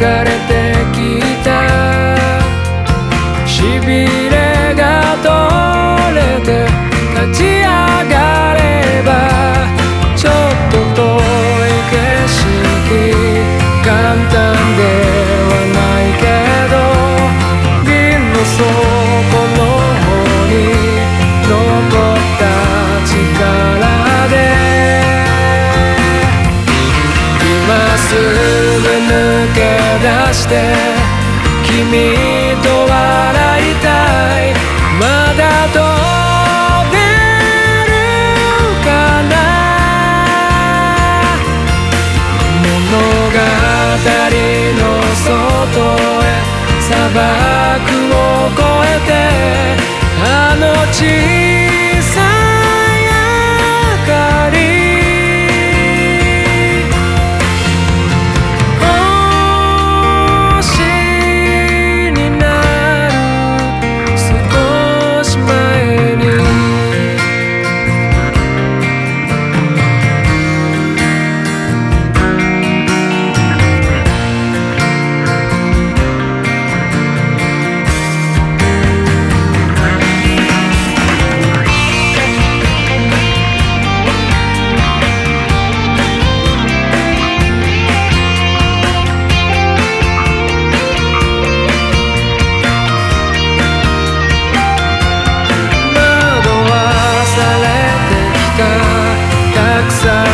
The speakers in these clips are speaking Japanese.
れてきた。しびれが取れて立ち上がればちょっと遠い景色簡単ではないけど瓶の底の方に残った力で今すぐして君と笑いたい。まだ飛べるかな。物語の外へ砂漠を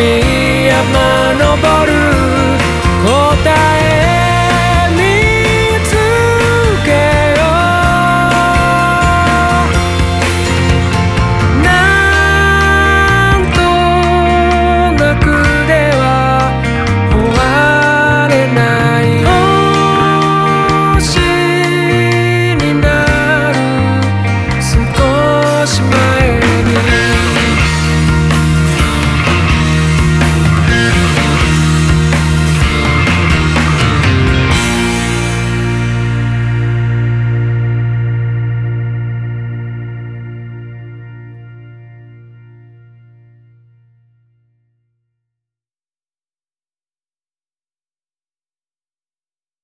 山登る